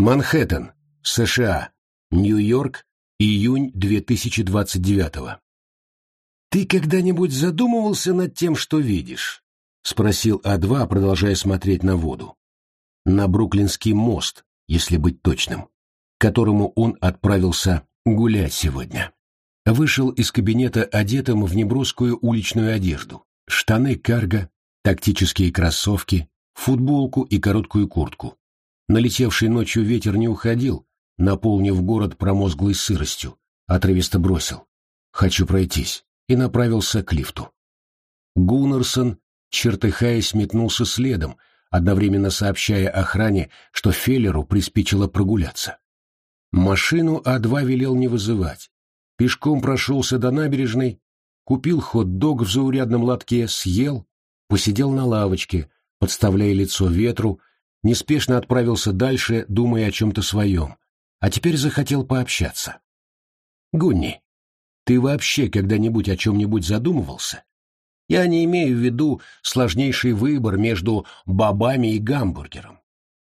Манхэттен, США, Нью-Йорк, июнь 2029 «Ты когда-нибудь задумывался над тем, что видишь?» — спросил А2, продолжая смотреть на воду. «На Бруклинский мост, если быть точным, к которому он отправился гулять сегодня». Вышел из кабинета одетым в неброскую уличную одежду, штаны карго, тактические кроссовки, футболку и короткую куртку. Налетевший ночью ветер не уходил, наполнив город промозглой сыростью, отрывисто бросил. «Хочу пройтись», и направился к лифту. Гуннерсон, чертыхаясь, метнулся следом, одновременно сообщая охране, что Феллеру приспичило прогуляться. Машину А2 велел не вызывать. Пешком прошелся до набережной, купил хот-дог в заурядном лотке, съел, посидел на лавочке, подставляя лицо ветру, неспешно отправился дальше, думая о чем-то своем, а теперь захотел пообщаться. «Гунни, ты вообще когда-нибудь о чем-нибудь задумывался? Я не имею в виду сложнейший выбор между бобами и гамбургером.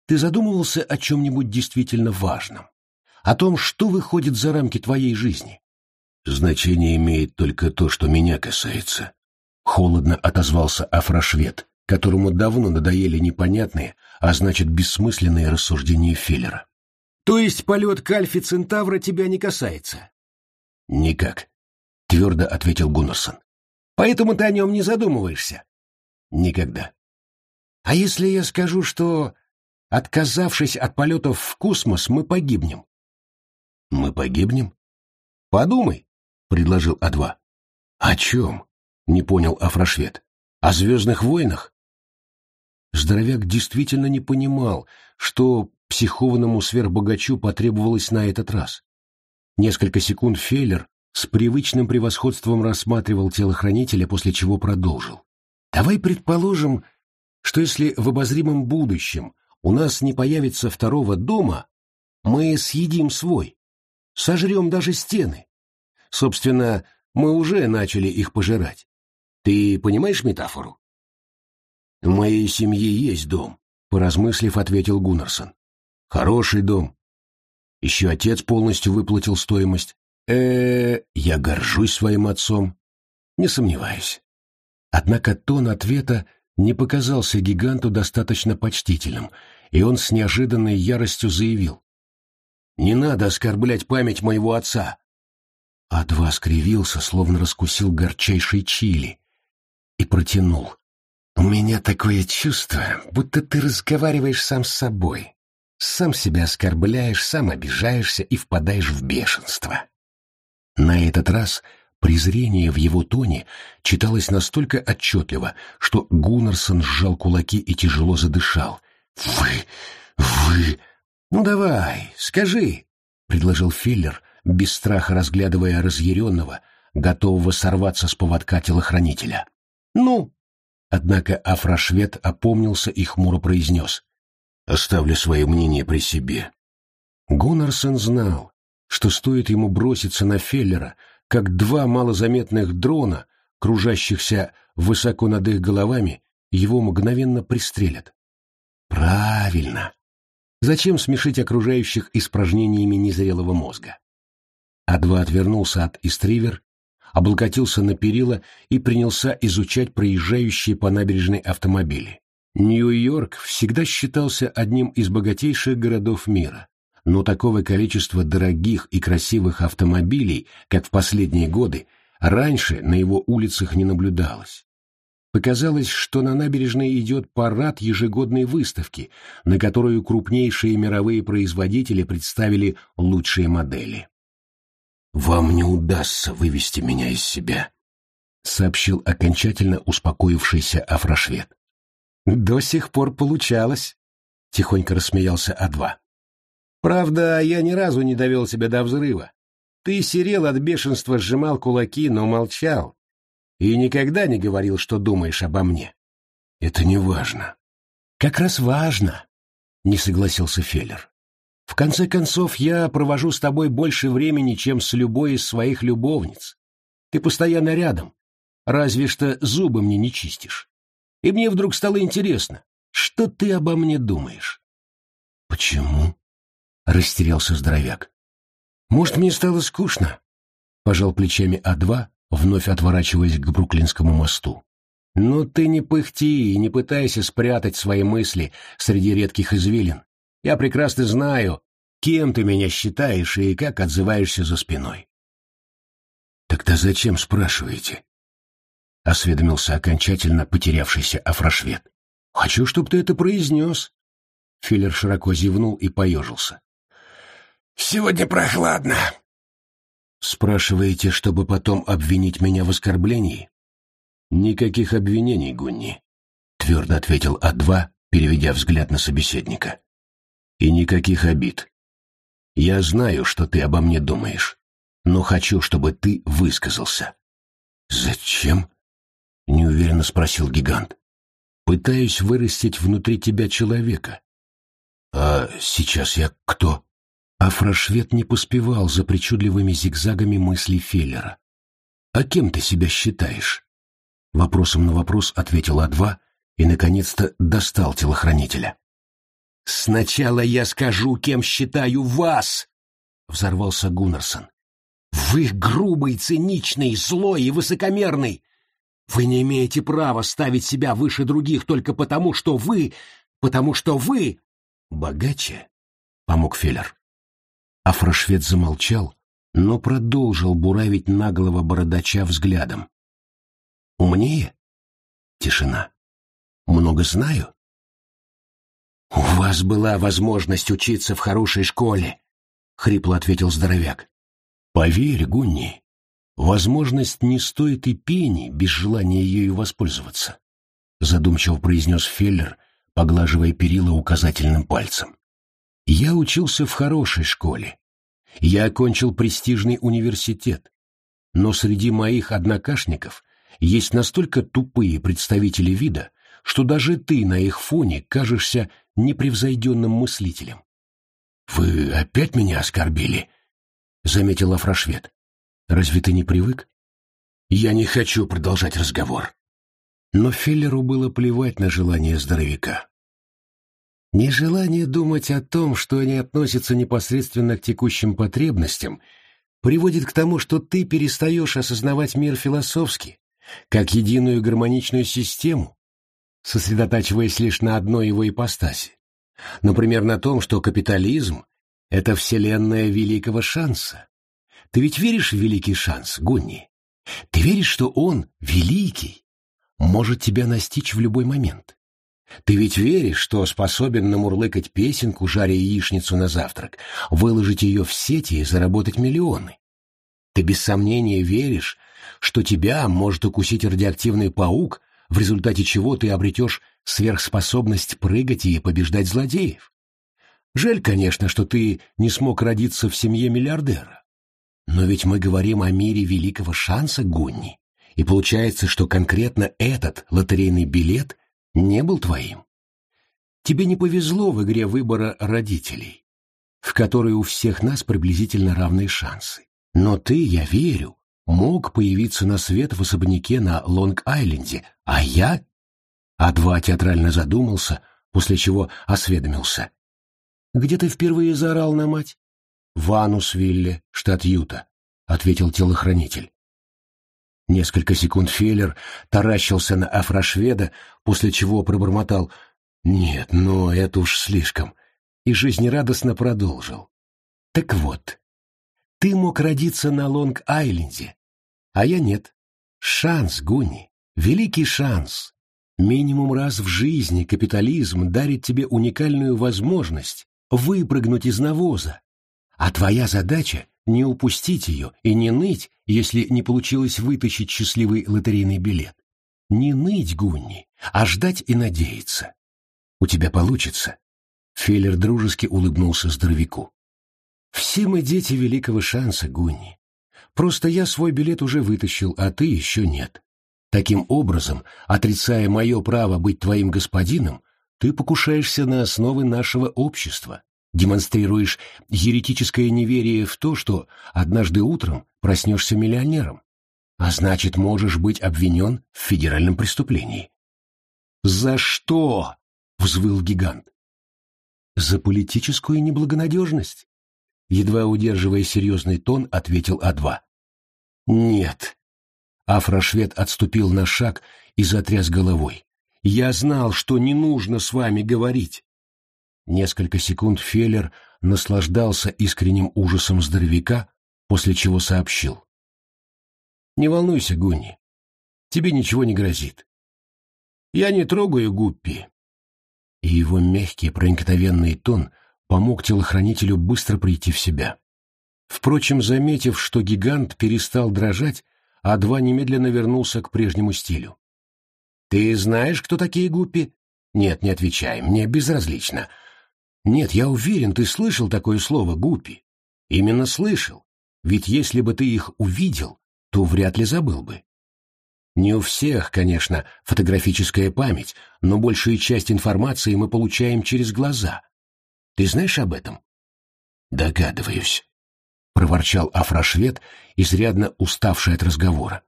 Ты задумывался о чем-нибудь действительно важном? О том, что выходит за рамки твоей жизни? Значение имеет только то, что меня касается. Холодно отозвался Афрашвед, которому давно надоели непонятные, а значит бессмысленные рассуждения Филлера. То есть полет к Альфе Центавра тебя не касается? Никак, твердо ответил Гуннерсон. Поэтому ты о нем не задумываешься? Никогда. А если я скажу, что, отказавшись от полетов в космос, мы погибнем? Мы погибнем? Подумай, предложил А2. О чем? Не понял Афрашвед. О звездных войнах? Здоровяк действительно не понимал, что психованному сверхбогачу потребовалось на этот раз. Несколько секунд Фейлер с привычным превосходством рассматривал телохранителя, после чего продолжил. «Давай предположим, что если в обозримом будущем у нас не появится второго дома, мы съедим свой, сожрем даже стены. Собственно, мы уже начали их пожирать. Ты понимаешь метафору? «В моей семье есть дом», — поразмыслив, ответил Гуннерсон. «Хороший дом. Еще отец полностью выплатил стоимость. э, -э я горжусь своим отцом. Не сомневаюсь». Однако тон ответа не показался гиганту достаточно почтительным, и он с неожиданной яростью заявил. «Не надо оскорблять память моего отца!» А-два скривился, словно раскусил горчайший чили, и протянул. «У меня такое чувство, будто ты разговариваешь сам с собой. Сам себя оскорбляешь, сам обижаешься и впадаешь в бешенство». На этот раз презрение в его тоне читалось настолько отчетливо, что Гуннерсон сжал кулаки и тяжело задышал. «Вы... вы...» «Ну давай, скажи», — предложил Филлер, без страха разглядывая разъяренного, готового сорваться с поводка телохранителя. «Ну, Однако Афрашвед опомнился и хмуро произнес. «Оставлю свое мнение при себе». Гуннарсон знал, что стоит ему броситься на Феллера, как два малозаметных дрона, кружащихся высоко над их головами, его мгновенно пристрелят. Правильно. Зачем смешить окружающих испражнениями незрелого мозга? А-2 отвернулся от истривер облокотился на перила и принялся изучать проезжающие по набережной автомобили. Нью-Йорк всегда считался одним из богатейших городов мира, но такого количества дорогих и красивых автомобилей, как в последние годы, раньше на его улицах не наблюдалось. Показалось, что на набережной идет парад ежегодной выставки, на которую крупнейшие мировые производители представили лучшие модели. «Вам не удастся вывести меня из себя», — сообщил окончательно успокоившийся Афрашвед. «До сих пор получалось», — тихонько рассмеялся А2. «Правда, я ни разу не довел себя до взрыва. Ты серел от бешенства, сжимал кулаки, но молчал. И никогда не говорил, что думаешь обо мне. Это не важно». «Как раз важно», — не согласился Феллер. В конце концов, я провожу с тобой больше времени, чем с любой из своих любовниц. Ты постоянно рядом, разве что зубы мне не чистишь. И мне вдруг стало интересно, что ты обо мне думаешь? Почему? — растерялся здоровяк. «Может, мне стало скучно?» — пожал плечами А2, вновь отворачиваясь к Бруклинскому мосту. «Ну ты не пыхти и не пытайся спрятать свои мысли среди редких извилин. Я прекрасно знаю, кем ты меня считаешь и как отзываешься за спиной». «Тогда зачем спрашиваете?» — осведомился окончательно потерявшийся Афрашвед. «Хочу, чтобы ты это произнес». Филлер широко зевнул и поежился. «Сегодня прохладно». «Спрашиваете, чтобы потом обвинить меня в оскорблении?» «Никаких обвинений, Гунни», — твердо ответил А2, переведя взгляд на собеседника. «И никаких обид. Я знаю, что ты обо мне думаешь, но хочу, чтобы ты высказался». «Зачем?» — неуверенно спросил гигант. «Пытаюсь вырастить внутри тебя человека». «А сейчас я кто?» Афрошвед не поспевал за причудливыми зигзагами мыслей Феллера. «А кем ты себя считаешь?» Вопросом на вопрос ответил А2 и, наконец-то, достал телохранителя. «Сначала я скажу, кем считаю вас!» — взорвался Гуннерсон. «Вы грубый, циничный, злой и высокомерный! Вы не имеете права ставить себя выше других только потому, что вы... потому что вы...» «Богаче?» — помог Феллер. Афрошвед замолчал, но продолжил буравить наглого бородача взглядом. «Умнее?» Тишина. «Много знаю?» «У вас была возможность учиться в хорошей школе», — хрипло ответил здоровяк. «Поверь, Гунни, возможность не стоит и пени без желания ею воспользоваться», — задумчиво произнес Феллер, поглаживая перила указательным пальцем. Я учился в хорошей школе. Я окончил престижный университет. Но среди моих однокашников есть настолько тупые представители вида, что даже ты на их фоне кажешься непревзойденным мыслителем. «Вы опять меня оскорбили?» — заметил Афрашвед. «Разве ты не привык?» «Я не хочу продолжать разговор». Но Феллеру было плевать на желание здоровяка. Нежелание думать о том, что они относятся непосредственно к текущим потребностям, приводит к тому, что ты перестаешь осознавать мир философски, как единую гармоничную систему, сосредотачиваясь лишь на одной его ипостаси. Например, на том, что капитализм — это вселенная великого шанса. Ты ведь веришь в великий шанс, Гунни? Ты веришь, что он, великий, может тебя настичь в любой момент? Ты ведь веришь, что способен намурлыкать песенку, жаря яичницу на завтрак, выложить ее в сети и заработать миллионы? Ты без сомнения веришь, что тебя может укусить радиоактивный паук, в результате чего ты обретешь сверхспособность прыгать и побеждать злодеев? Жаль, конечно, что ты не смог родиться в семье миллиардера. Но ведь мы говорим о мире великого шанса, Гунни, и получается, что конкретно этот лотерейный билет не был твоим. Тебе не повезло в игре выбора родителей, в которой у всех нас приблизительно равные шансы. Но ты, я верю, мог появиться на свет в особняке на Лонг-Айленде, а я... А-два театрально задумался, после чего осведомился. «Где ты впервые заорал на мать?» «В Анусвилле, штат Юта», — ответил телохранитель. Несколько секунд Феллер таращился на афрошведа, после чего пробормотал «Нет, ну это уж слишком», и жизнерадостно продолжил. «Так вот, ты мог родиться на Лонг-Айленде, а я нет. Шанс, Гуни, великий шанс. Минимум раз в жизни капитализм дарит тебе уникальную возможность выпрыгнуть из навоза. А твоя задача — не упустить ее и не ныть, если не получилось вытащить счастливый лотерейный билет. Не ныть, Гунни, а ждать и надеяться. У тебя получится. Феллер дружески улыбнулся здоровяку. Все мы дети великого шанса, Гунни. Просто я свой билет уже вытащил, а ты еще нет. Таким образом, отрицая мое право быть твоим господином, ты покушаешься на основы нашего общества, демонстрируешь еретическое неверие в то, что однажды утром проснешься миллионером, а значит, можешь быть обвинен в федеральном преступлении. «За что?» — взвыл гигант. За политическую неблагонадежность? Едва удерживая серьезный тон, ответил А2. Нет. Афрошвед отступил на шаг и затряс головой. Я знал, что не нужно с вами говорить. Несколько секунд Феллер наслаждался искренним ужасом здоровяка, после чего сообщил. «Не волнуйся, Гунни, тебе ничего не грозит. Я не трогаю Гуппи». И его мягкий проникновенный тон помог телохранителю быстро прийти в себя. Впрочем, заметив, что гигант перестал дрожать, А2 немедленно вернулся к прежнему стилю. «Ты знаешь, кто такие Гуппи?» «Нет, не отвечай, мне безразлично. Нет, я уверен, ты слышал такое слово «гуппи». Именно слышал. Ведь если бы ты их увидел, то вряд ли забыл бы. Не у всех, конечно, фотографическая память, но большую часть информации мы получаем через глаза. Ты знаешь об этом? Догадываюсь, — проворчал Афрошвед, изрядно уставший от разговора.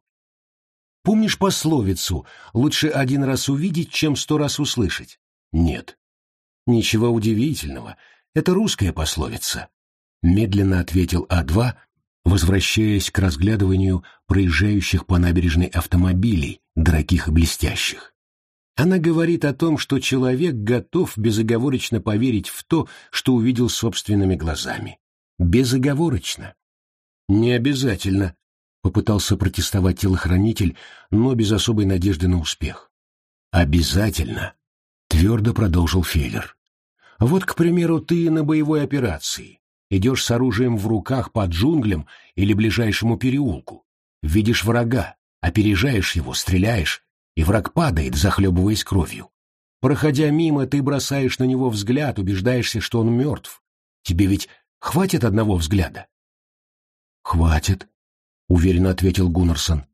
Помнишь пословицу «лучше один раз увидеть, чем сто раз услышать»? Нет. Ничего удивительного, это русская пословица. Медленно ответил А2, возвращаясь к разглядыванию проезжающих по набережной автомобилей, дорогих и блестящих. Она говорит о том, что человек готов безоговорочно поверить в то, что увидел собственными глазами. Безоговорочно. Не обязательно, попытался протестовать телохранитель, но без особой надежды на успех. «Обязательно», — твердо продолжил Феллер. «Вот, к примеру, ты на боевой операции. Идешь с оружием в руках по джунглям или ближайшему переулку. Видишь врага, опережаешь его, стреляешь, и враг падает, захлебываясь кровью. Проходя мимо, ты бросаешь на него взгляд, убеждаешься, что он мертв. Тебе ведь хватит одного взгляда?» «Хватит», — уверенно ответил Гуннерсон.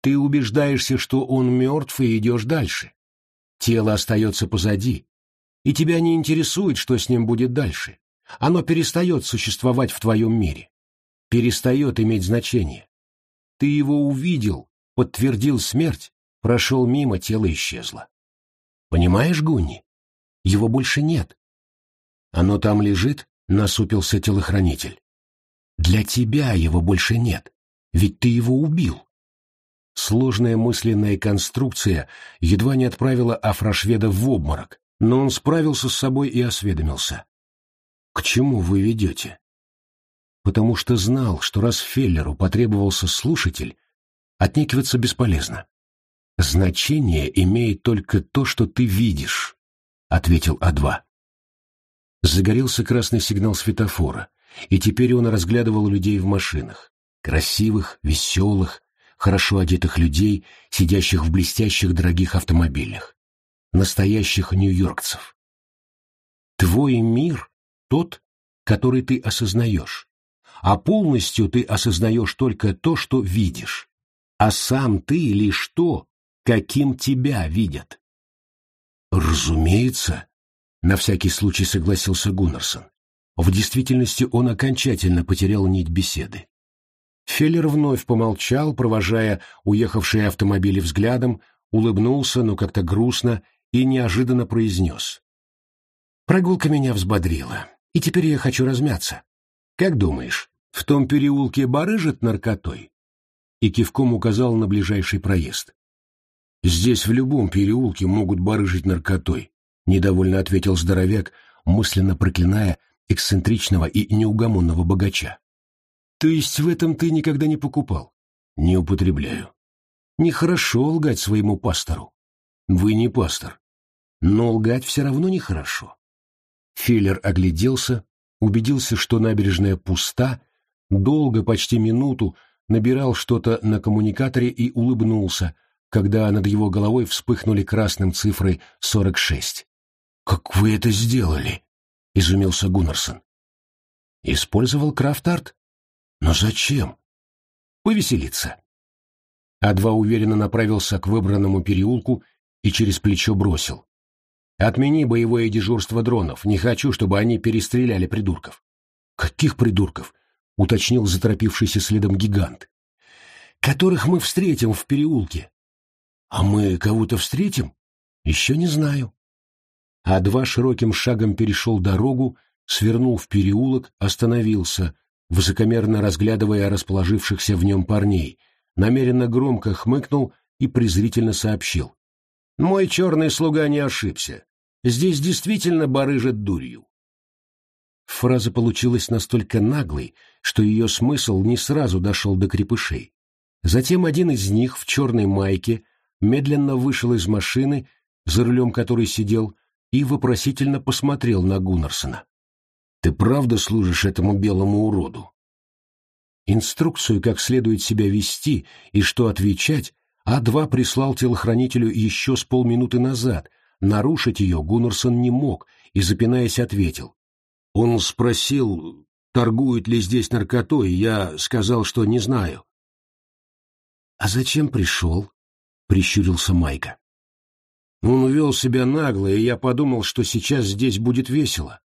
«Ты убеждаешься, что он мертв, и идешь дальше. Тело остается позади, и тебя не интересует, что с ним будет дальше. Оно перестает существовать в твоем мире, перестает иметь значение. Ты его увидел, подтвердил смерть, прошел мимо, тело исчезло. Понимаешь, Гунни? Его больше нет. Оно там лежит, насупился телохранитель. Для тебя его больше нет. Ведь ты его убил. Сложная мысленная конструкция едва не отправила Афрошведа в обморок, но он справился с собой и осведомился. «К чему вы ведете?» Потому что знал, что раз Феллеру потребовался слушатель, отнекиваться бесполезно. «Значение имеет только то, что ты видишь», — ответил А2. Загорелся красный сигнал светофора, и теперь он разглядывал людей в машинах красивых, веселых, хорошо одетых людей, сидящих в блестящих дорогих автомобилях. Настоящих нью-йоркцев. Твой мир — тот, который ты осознаешь, а полностью ты осознаешь только то, что видишь, а сам ты лишь то, каким тебя видят. Разумеется, на всякий случай согласился Гуннерсон. В действительности он окончательно потерял нить беседы. Феллер вновь помолчал, провожая уехавшие автомобили взглядом, улыбнулся, но как-то грустно, и неожиданно произнес. «Прогулка меня взбодрила, и теперь я хочу размяться. Как думаешь, в том переулке барыжит наркотой?» И кивком указал на ближайший проезд. «Здесь в любом переулке могут барыжить наркотой», — недовольно ответил здоровяк, мысленно проклиная эксцентричного и неугомонного богача. То есть в этом ты никогда не покупал? Не употребляю. Нехорошо лгать своему пастору. Вы не пастор. Но лгать все равно нехорошо. Филлер огляделся, убедился, что набережная пуста, долго, почти минуту, набирал что-то на коммуникаторе и улыбнулся, когда над его головой вспыхнули красным цифры 46. «Как вы это сделали?» — изумился Гуннерсон. «Использовал крафт-арт?» Но зачем? Повеселиться. А-2 уверенно направился к выбранному переулку и через плечо бросил. «Отмени боевое дежурство дронов. Не хочу, чтобы они перестреляли придурков». «Каких придурков?» — уточнил заторопившийся следом гигант. «Которых мы встретим в переулке». «А мы кого-то встретим?» «Еще не знаю». а два широким шагом перешел дорогу, свернул в переулок, остановился, высокомерно разглядывая расположившихся в нем парней, намеренно громко хмыкнул и презрительно сообщил. «Мой черный слуга не ошибся. Здесь действительно барыжит дурью». Фраза получилась настолько наглой, что ее смысл не сразу дошел до крепышей. Затем один из них в черной майке медленно вышел из машины, за рулем которой сидел, и вопросительно посмотрел на Гуннарсона. «Ты правда служишь этому белому уроду?» Инструкцию, как следует себя вести и что отвечать, А2 прислал телохранителю еще с полминуты назад. Нарушить ее Гуннарсон не мог и, запинаясь, ответил. Он спросил, торгуют ли здесь наркотой, я сказал, что не знаю. «А зачем пришел?» — прищурился Майка. Он вел себя нагло, и я подумал, что сейчас здесь будет весело.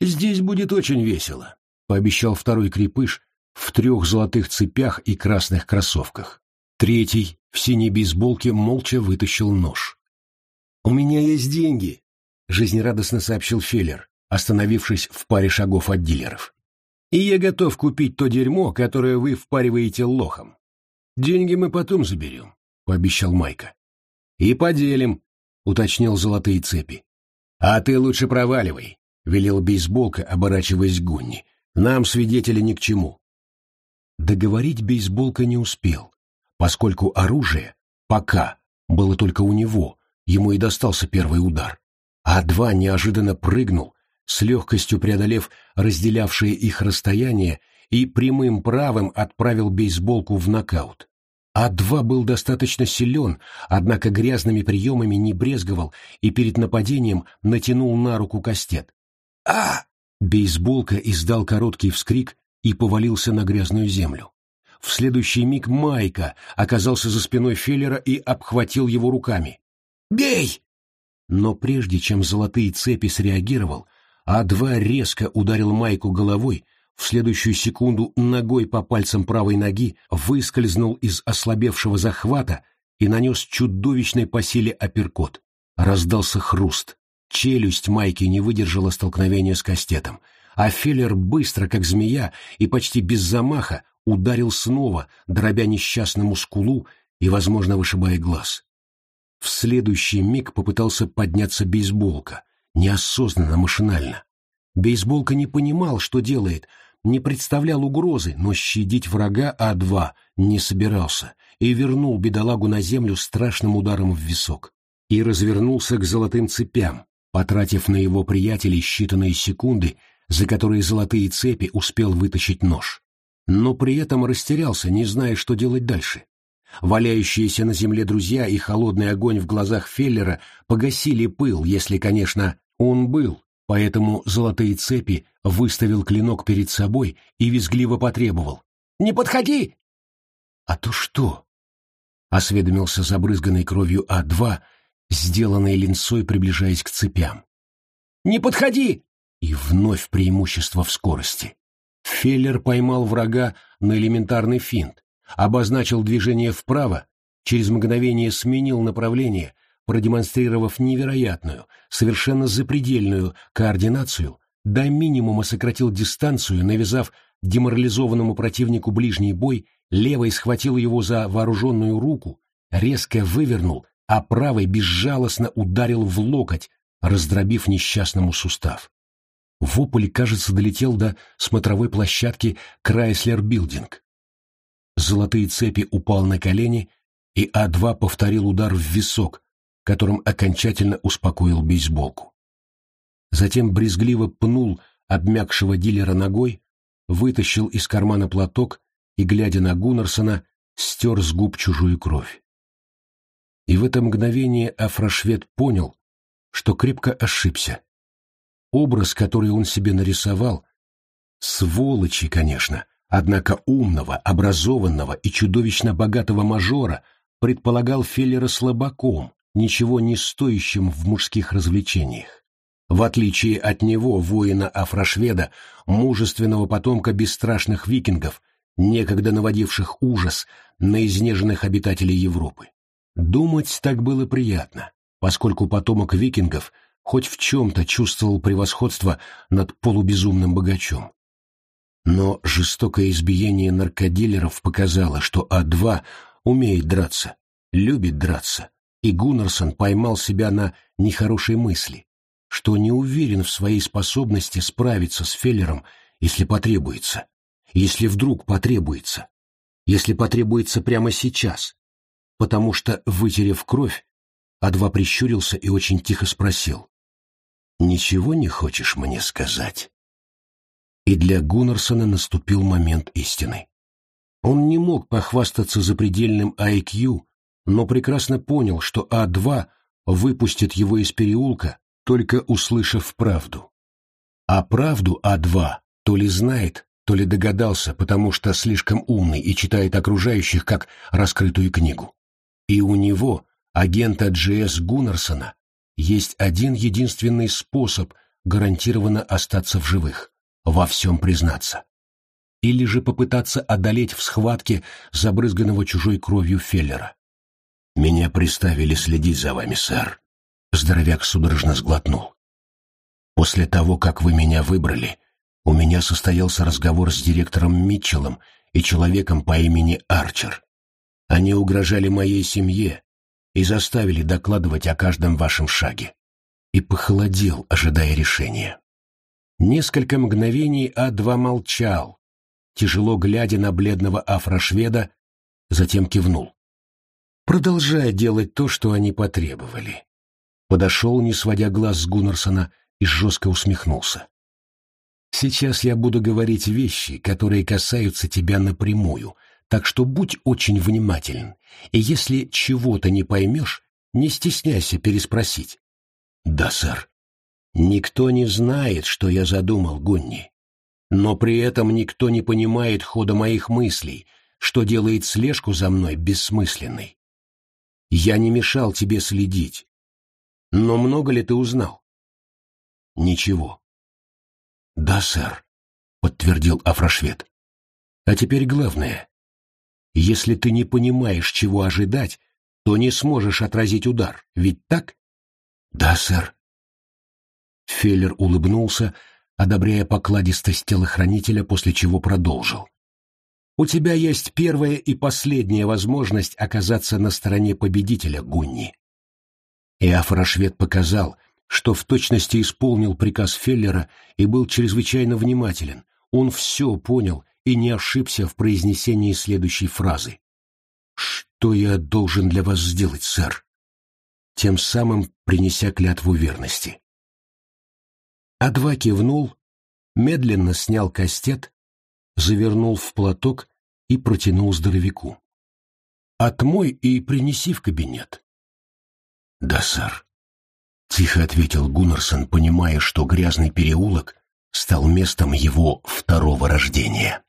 «Здесь будет очень весело», — пообещал второй крепыш в трех золотых цепях и красных кроссовках. Третий в синей бейсболке молча вытащил нож. «У меня есть деньги», — жизнерадостно сообщил Феллер, остановившись в паре шагов от дилеров. «И я готов купить то дерьмо, которое вы впариваете лохом. Деньги мы потом заберем», — пообещал Майка. «И поделим», уточнил золотые цепи. «А ты лучше проваливай», — велел бейсболка, оборачиваясь к Гунни. «Нам свидетели ни к чему». Договорить бейсболка не успел, поскольку оружие, пока, было только у него, ему и достался первый удар. А два неожиданно прыгнул, с легкостью преодолев разделявшее их расстояние, и прямым правым отправил бейсболку в нокаут. А2 был достаточно силен, однако грязными приемами не брезговал и перед нападением натянул на руку кастет. а Бейсболка издал короткий вскрик и повалился на грязную землю. В следующий миг Майка оказался за спиной Феллера и обхватил его руками. «Бей!» Но прежде чем золотые цепи среагировал, А2 резко ударил Майку головой, в следующую секунду ногой по пальцам правой ноги выскользнул из ослабевшего захвата и нанес чудовищный по силе апперкот. Раздался хруст. Челюсть Майки не выдержала столкновения с кастетом, а Феллер быстро, как змея, и почти без замаха ударил снова, дробя несчастному скулу и, возможно, вышибая глаз. В следующий миг попытался подняться бейсболка, неосознанно, машинально. Бейсболка не понимал, что делает, не представлял угрозы, но щадить врага А2 не собирался и вернул бедолагу на землю страшным ударом в висок. И развернулся к золотым цепям, потратив на его приятелей считанные секунды, за которые золотые цепи успел вытащить нож. Но при этом растерялся, не зная, что делать дальше. Валяющиеся на земле друзья и холодный огонь в глазах Феллера погасили пыл, если, конечно, он был, Поэтому золотые цепи выставил клинок перед собой и визгливо потребовал. «Не подходи!» «А то что?» — осведомился забрызганной кровью А2, сделанной линцой, приближаясь к цепям. «Не подходи!» И вновь преимущество в скорости. Феллер поймал врага на элементарный финт, обозначил движение вправо, через мгновение сменил направление — продемонстрировав невероятную, совершенно запредельную координацию, до минимума сократил дистанцию, навязав деморализованному противнику ближний бой, левой схватил его за вооруженную руку, резко вывернул, а правой безжалостно ударил в локоть, раздробив несчастному сустав. Вопль, кажется, долетел до смотровой площадки Крайслер Билдинг. Золотые цепи упал на колени, и А2 повторил удар в висок, которым окончательно успокоил бейсболку. Затем брезгливо пнул обмякшего дилера ногой, вытащил из кармана платок и, глядя на Гуннерсона, стер с губ чужую кровь. И в это мгновение Афрошвед понял, что крепко ошибся. Образ, который он себе нарисовал, сволочи, конечно, однако умного, образованного и чудовищно богатого мажора предполагал Феллера слабаком, ничего не стоящим в мужских развлечениях. В отличие от него, воина-афрошведа, мужественного потомка бесстрашных викингов, некогда наводивших ужас на изнеженных обитателей Европы. Думать так было приятно, поскольку потомок викингов, хоть в чем-то чувствовал превосходство над полубезумным богачом. Но жестокое избиение наркодилеров показало, что А2 умеет драться, любит драться, и Гуннерсон поймал себя на нехорошей мысли, что не уверен в своей способности справиться с Феллером, если потребуется, если вдруг потребуется, если потребуется прямо сейчас, потому что, вытерев кровь, А2 прищурился и очень тихо спросил. «Ничего не хочешь мне сказать?» И для Гуннерсона наступил момент истины. Он не мог похвастаться запредельным IQ, но прекрасно понял, что А2 выпустит его из переулка, только услышав правду. А правду А2 то ли знает, то ли догадался, потому что слишком умный и читает окружающих как раскрытую книгу. И у него, агента Джи.С. Гуннерсона, есть один единственный способ гарантированно остаться в живых — во всем признаться. Или же попытаться одолеть в схватке забрызганного чужой кровью Феллера. «Меня приставили следить за вами, сэр», — здоровяк судорожно сглотнул. «После того, как вы меня выбрали, у меня состоялся разговор с директором Митчеллом и человеком по имени Арчер. Они угрожали моей семье и заставили докладывать о каждом вашем шаге. И похолодел, ожидая решения. Несколько мгновений А2 молчал, тяжело глядя на бледного афрошведа, затем кивнул продолжая делать то, что они потребовали. Подошел, не сводя глаз с Гуннерсона, и жестко усмехнулся. «Сейчас я буду говорить вещи, которые касаются тебя напрямую, так что будь очень внимателен, и если чего-то не поймешь, не стесняйся переспросить». «Да, сэр». «Никто не знает, что я задумал, Гунни. Но при этом никто не понимает хода моих мыслей, что делает слежку за мной бессмысленной. Я не мешал тебе следить. Но много ли ты узнал? Ничего. Да, сэр, подтвердил Афрашвед. А теперь главное. Если ты не понимаешь, чего ожидать, то не сможешь отразить удар, ведь так? Да, сэр. Феллер улыбнулся, одобряя покладистость телохранителя, после чего продолжил. У тебя есть первая и последняя возможность оказаться на стороне победителя, Гунни. И Афрашвед показал, что в точности исполнил приказ Феллера и был чрезвычайно внимателен. Он все понял и не ошибся в произнесении следующей фразы. «Что я должен для вас сделать, сэр?» Тем самым принеся клятву верности. А2 кивнул, медленно снял кастет завернул в платок и протянул здоровяку. «Отмой и принеси в кабинет». «Да, сэр», — тихо ответил Гуннерсон, понимая, что грязный переулок стал местом его второго рождения.